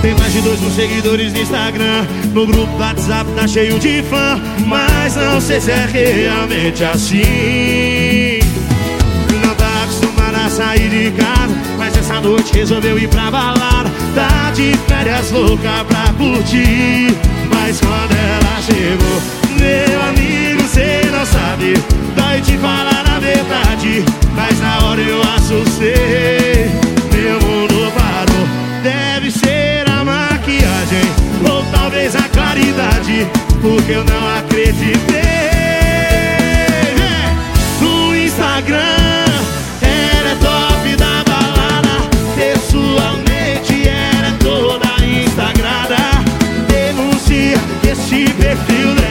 Tem mais de dois mil seguidores no Instagram No grupo do WhatsApp tá cheio de fã Mas não sei se é realmente assim. Não tá acostumada a sair de casa Mas essa noite resolveu ir pra balada Tá de férias louca pra curtir. Eu assustei Meu mundo Deve ser a maquiagem Ou talvez a claridade Porque eu não acreditei. No Instagram Ela é top da balada Pessoalmente ela é toda instagrada Denuncia esse perfil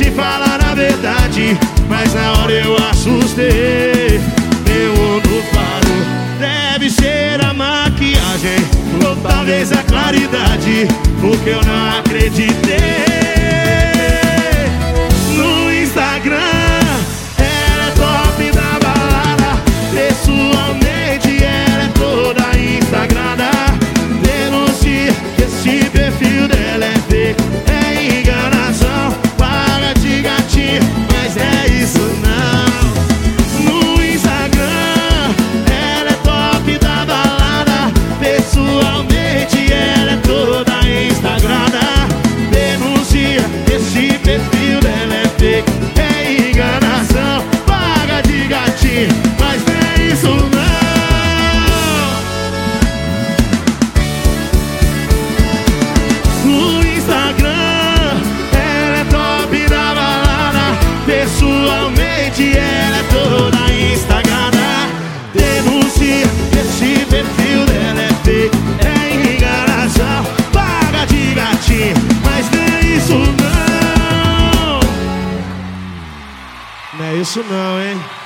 te falar a verdade Mas na hora eu assustei. Meu mundo parou Deve ser a maquiagem Ou talvez a claridade Porque eu não acreditei Pessoalmente ela é toda instagrada. Denuncia esse perfil dela é fake É enganação, paga de gatinho Mas não é isso não. Não é isso não, hein